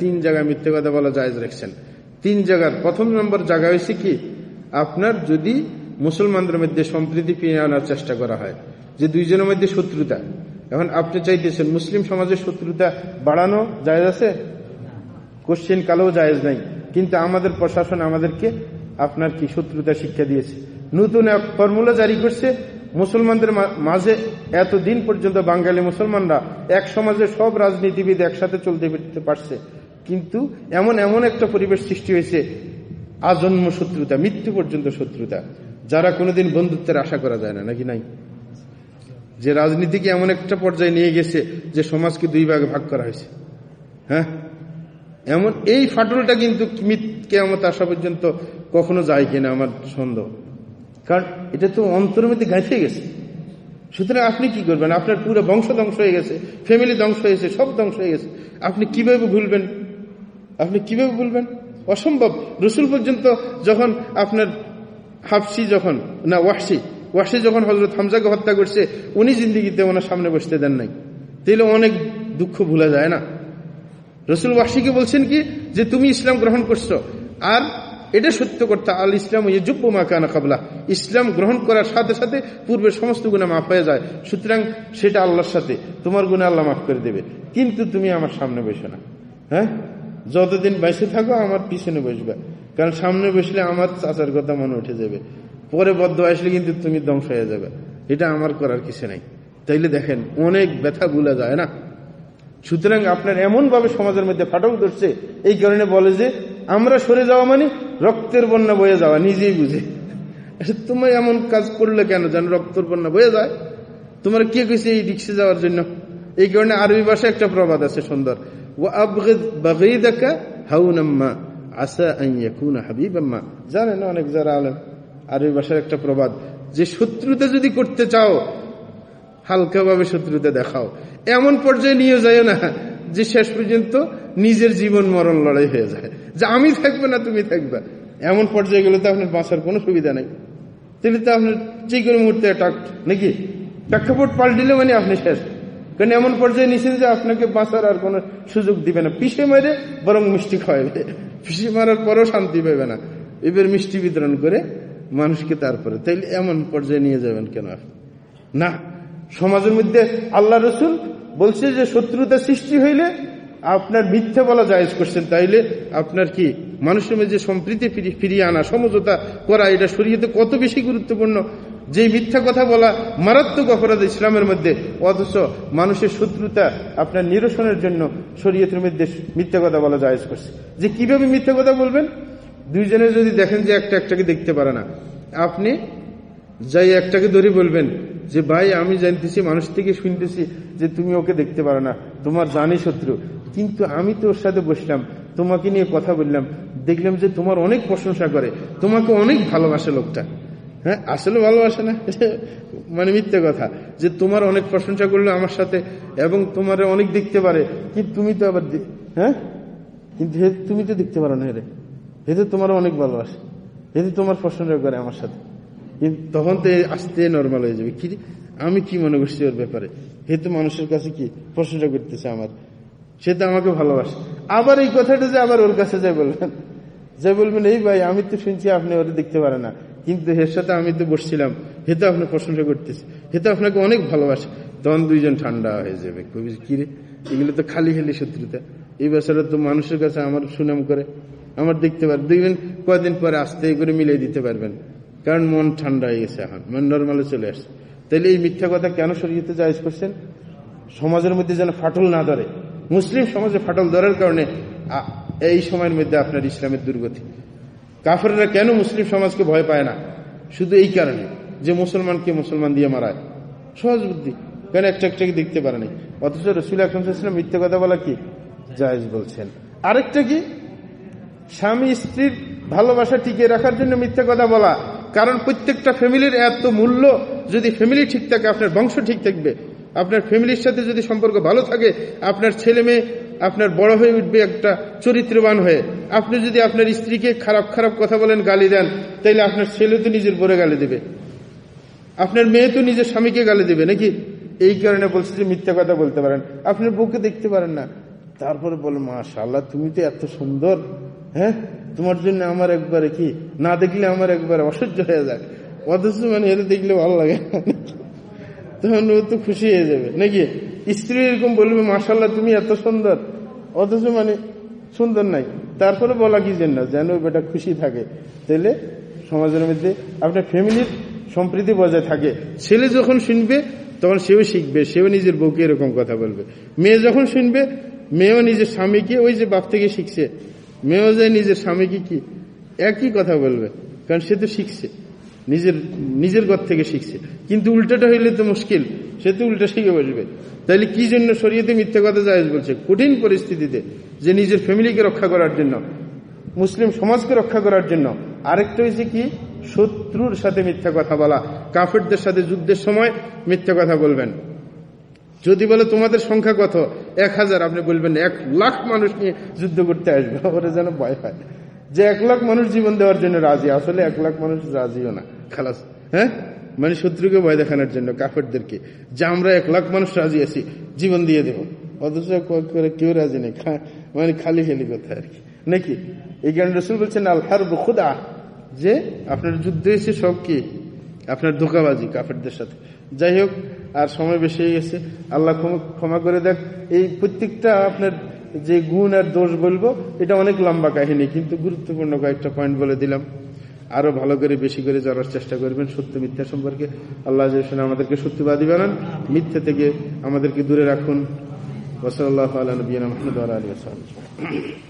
তিন জায়গায় মিথ্যে কথা বলা জায়জ রাখছেন। তিন জায়গার প্রথম নম্বর জায়গা হয়েছে কি? আপনার যদি মুসলমানদের মধ্যে সম্প্রীতি ফিরে আনার চেষ্টা করা হয়, যে দুইজনের মধ্যে শত্রুতা। এখন আপনি চাইতেছেন মুসলিম সমাজের শত্রুতা বাড়ানো জায়জ আছে? কোশ্চেন কালেও জায়েজ নাই। কিন্তু আমাদের প্রশাসন আমাদেরকে আপনার কি শত্রুতা শিক্ষা দিয়েছে? নতুন এক ফর্মুলা জারি করছে, মুসলমানদের মাঝে এতদিন পর্যন্ত বাঙালি মুসলমানরা এক সমাজে সব রাজনীতিবিদ একসাথে চলতে ফিরতে পারছে। কিন্তু এমন এমন একটা পরিবেশ সৃষ্টি হয়েছে, আজন্ম শত্রুতা, মৃত্যু পর্যন্ত শত্রুতা, যারা কোনোদিন বন্ধুত্বের আশা করা যায় না, নাকি নাই? যে রাজনীতিকে এমন একটা পর্যায়ে নিয়ে গেছে যে সমাজকে দুই ভাগে ভাগ করা হয়েছে। হ্যাঁ? এমন, এই ফাটলটা কিন্তু কেমন আসা পর্যন্ত কখনো যায় কিনা আমার সন্দেহ। কারণ এটা তো অন্তরের মধ্যে গাঁথে গেছে। সুতরাং আপনি কি করবেন? আপনার পুরো বংশ ধ্বংস হয়ে গেছে ফ্যামিলি ধ্বংস হয়েছে, সব ধ্বংস হয়ে গেছে। আপনি কীভাবে ভুলবেন? আপনি কীভাবে বলবেন অসম্ভব। রসুল পর্যন্ত যখন আপনার হাফসি যখন, না ওয়াসি ওয়াসি যখন হজরত হামজাকে হত্যা করছে, উনি জিন্দিগিতে ওনার সামনে বসতে দেন নাই। তাইলে অনেক দুঃখ ভুলা যায় না? রসুল ওয়াসিকে বলছেন কি, যে তুমি ইসলাম গ্রহণ করছ। আর এটা সত্য করতে আল ইসলাম ইয়ুব্বু মাকানা কাবলা। ইসলাম গ্রহণ করার সাথে সাথে পূর্বের সমস্ত গুণা মাফ হয়ে যায়। সুতরাং সেটা আল্লাহর সাথে। তোমার গুণে আল্লাহ মাফ করে দেবে। কিন্তু তুমি আমার সামনে বসে না। হ্যাঁ? যতদিন বেঁচে থাকো, আমার পিছনে বসবে। কারণ সামনে বসলে আমার চাচার কথা মনে উঠে যাবে। পরে বদ্ধ আসলে কিন্তু তুমি ধ্বংস হয়ে যাবে। এটা আমার করার কিছু নাই। তাইলে দেখেন, অনেক ব্যথা ভুলা যায়, না? সুতরাং আপনার এমন ভাবে সমাজের মধ্যে ফাটক ধরছে, এই কারণে বলে যে, আমরা সরে যাওয়া মানে রক্তের বন্যা বয়ে যাওয়া, নিজেই বুঝে। তুমি এমন কাজ করলে কেন যেন রক্তের বন্যা বয়ে যায়? তোমার কে কেছে এই রিক্সে যাওয়ার জন্য? এই কারণে আরবি ভাষায় একটা প্রবাদ আছে সুন্দর। ও আবগা হাউনাম্মা আসা আইয়াকুনা হাবিবাম্মা জানেন অনেক যারা আলেন আরবি ভাষার একটা প্রবাদ, যে শত্রুতা যদি করতে চাও, হালকাভাবে শত্রুতা দেখাও। এমন পর্যায়ে নিয়ে যায় না যে শেষ পর্যন্ত নিজের জীবন মরণ লড়াই হয়ে যায়। যে আমি থাকব না, তুমি থাকবে। এমন পর্যায়ে গেলে তো আপনার বাঁচার কোনো সুবিধা নেই। তিনি তো আপনার যে কোনো মুহূর্তে অ্যাটাক নাকি? প্রেক্ষাপট পাল্টিলে মানে আপনি শেষ। কারণ এমন পর্যায়ে নিছেন যে আপনাকে বাঁচার আর কোনো সুযোগ দিবে না? পিষে মেরে বরং মিষ্টি খাওয়াবে পিষে মারার পরেও শান্তি পাবে না। এবার মিষ্টি বিতরণ করে মানুষকে তারপরে। তাইলে এমন পর্যায়ে নিয়ে যাবেন কেন না, সমাজের মধ্যে আল্লাহ রসুল বলছে যে শত্রুতা সৃষ্টি হইলে আপনার মিথ্যা বলা জায়েজ করছেন। তাইলে আপনার কি মানুষের মধ্যে সম্প্রীতি ফিরিয়ে আনা, সমঝোতা করা, এটা শরীয়তে কত বেশি গুরুত্বপূর্ণ? যে মিথ্যা কথা বলা মারাত্মক অপরাধ ইসলামের মধ্যে, অথচ মানুষের শত্রুতা আপনার নিরসনের জন্য শরীয়তের মধ্যে মিথ্যা কথা বলা জায়েজ করছে। যে কীভাবে মিথ্যা কথা বলবেন? দুইজনে যদি দেখেন যে একটা একটাকে দেখতে পারে না। আপনি যাই একটাকে ধরে বলবেন যে, ভাই, আমি জানতেছি, মানুষ থেকে শুনতেছি যে তুমি ওকে দেখতে পারো না। তোমার জানি শত্রু। কিন্তু আমি তো ওর সাথে বসলাম, তোমাকে নিয়ে কথা বললাম। দেখলাম যে তোমার অনেক প্রশংসা করে। তোমাকে অনেক ভালোবাসে লোকটা। হ্যাঁ আসলে ভালোবাসে না। মানে মিথ্যে কথা। যে তোমার অনেক প্রশংসা করল আমার সাথে এবং তোমার অনেক দেখতে পারে। কি তুমি তো আবার হ্যাঁ? কিন্তু তুমি তো দেখতে পারো না রে হেতে তোমার অনেক ভালোবাসে। হেতে তোমার প্রশংসা করে আমার সাথে। কিন্তু তখন তো আসতে নর্মাল হয়ে যাবে। কি আমি কি মনে করছি ওর ব্যাপারে? হে তো মানুষের কাছে কি প্রশংসা করতেছে আমার? সে তো আমাকে ভালোবাসে। আবার এই কথাটা যে আবার ওর কাছে যাই বলবেন। যাই বলবেন, এই ভাই, আমি তো শুনছি আপনি ওরা দেখতে পারে না। কিন্তু এর সাথে আমি তো বসছিলাম। হে তো আপনার প্রশংসা করতেছে। হে তো আপনাকে অনেক ভালোবাসে। তখন দুইজন ঠান্ডা হয়ে যাবে। কবি কিরে এগুলো তো খালি খালি শত্রুতা। এই বছরে তো মানুষের কাছে আমার সুনাম করে। আমার দেখতে পারে দুইজন কয়েকদিন পরে আস্তে করে মিলিয়ে দিতে পারবেন। কারণ মন ঠান্ডা হয়ে গেছে এখন। মন নর্মালে চলে আসছে। তাহলে এই মিথ্যা কথা কেন শরীয়তে জায়জ করছেন? সমাজের মধ্যে যেন ফাটল না ধরে। মুসলিম সমাজে ফাটল ধরার কারণে এই সময়ের মধ্যে আপনার ইসলামের দুর্গতি। কাফেররা কেন মুসলিম সমাজকে ভয় পায় না? শুধু এই কারণে যে মুসলমানকে মুসলমান দিয়ে মারায়। সহজ বুদ্ধি। কেন একটা একটাকে দেখতে পারে নাই? অথচ রসুল আকরম মিথ্যে কথা বলা কি? জায়জ বলছেন। আরেকটা কি? স্বামী স্ত্রীর ভালোবাসা টিকে রাখার জন্য মিথ্যে কথা বলা। কারণ প্রত্যেকটা ফ্যামিলির এত মূল্য, যদি ফ্যামিলি ঠিক থাকে, আপনার বংশ ঠিক থাকবে। আপনার ফ্যামিলির সাথে যদি সম্পর্ক ভালো থাকে, আপনার ছেলে মেয়ে আপনার বড় হয়ে উঠবে একটা চরিত্রবান হয়ে। আপনি যদি আপনার স্ত্রীকে খারাপ খারাপ কথা বলেন, গালি দেন, তাইলে আপনার ছেলে তো নিজের বড় গালি দেবে। আপনার মেয়ে তো নিজের স্বামীকে গালি দেবে, নাকি? এই কারণে বলছে যে মিথ্যা কথা বলতে পারেন। আপনার বউকে দেখতে পারেন না। তারপরে বলে মাশাল্লাহ তুমি তো এত সুন্দর হ্যাঁ? তোমার জন্য আমার একবারে কি? না দেখলে আমার একবারে অসহ্য হয়ে যায়। অথচ মানে এটা দেখলে ভালো লাগে। তখন ও তো খুশি হয়ে যাবে, নাকি? স্ত্রী এরকম বলবে মাশাল্লাহ তুমি এত সুন্দর। অথচ মানে সুন্দর নাই। তারপরে বলা কি না, যেন বেটা খুশি থাকে। তাহলে সমাজের মধ্যে আপনার ফ্যামিলির সম্প্রীতি বজায় থাকে। ছেলে যখন শুনবে, তখন সেও শিখবে, সেও নিজের বউকে এরকম কথা বলবে। মেয়ে যখন শুনবে, মেয়েও নিজের স্বামীকে ওই যে বাপ থেকে শিখছে। মেয়েও যায় নিজের স্বামীকে কি একই কথা বলবে, কারণ সে তো শিখছে। নিজের নিজের ঘর থেকে শিখছে। কিন্তু উল্টাটা হইলে তো মুশকিল। সে তো উল্টা শিখে বসবে। তাইলে কি জন্য শরীয়তে মিথ্যা কথা জায়েজ বলছে? কঠিন পরিস্থিতিতে যে নিজের ফ্যামিলিকে রক্ষা করার জন্য, মুসলিম সমাজকে রক্ষা করার জন্য, আরেকটা হয়েছে কি? শত্রুর সাথে মিথ্যা কথা বলা। কাফেরদের সাথে যুদ্ধের সময় মিথ্যা কথা বলবেন। যদি বলে, তোমাদের সংখ্যা কত? এক হাজার। আপনি বলবেন, এক লাখ মানুষ নিয়ে যুদ্ধ করতে আসবে। ওরা যেন ভয় পায়। যে এক লাখ মানুষ জীবন দেওয়ার জন্য রাজি, আসলে এক লাখ মানুষ রাজিও না। খালাস। হ্যাঁ? মানে শত্রুকে ভয় দেখানোর জন্য, কাফেরদেরকে। যে আমরা এক লাখ মানুষ রাজি আছি, জীবন দিয়ে দেব। অথচ করে কেউ রাজি নেই মানে খালি খালি কথা আর কি। নাকি? এই জ্ঞান রসুল বলছেন আল্লাহর খুদা। যে আপনার যুদ্ধ হয়েছে সব কি? আপনার ধোকাবাজি কাফেরদের সাথে। যাই হোক, আর সময় বেশি হয়ে গেছে। আল্লাহ ক্ষমা- ক্ষমা করে দেখ এই প্রত্যেকটা আপনার যে গুণ আর দোষ বলব, এটা অনেক লম্বা কাহিনী, কিন্তু গুরুত্বপূর্ণ কয়েকটা পয়েন্ট বলে দিলাম। আরও ভালো করে, বেশি করে জানার চেষ্টা করবেন সত্য মিথ্যা সম্পর্কে। আল্লাহ আমাদেরকে সত্যবাদী বানান, মিথ্যা থেকে আমাদেরকে দূরে রাখুন। ওসল আল্লাহ আলী আলী